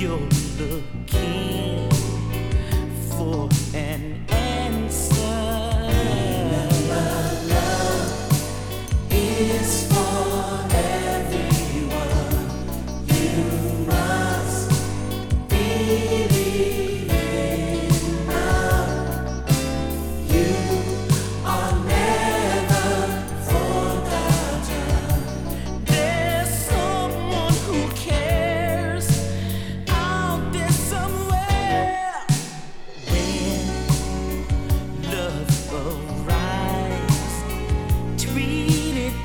you're looking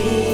You.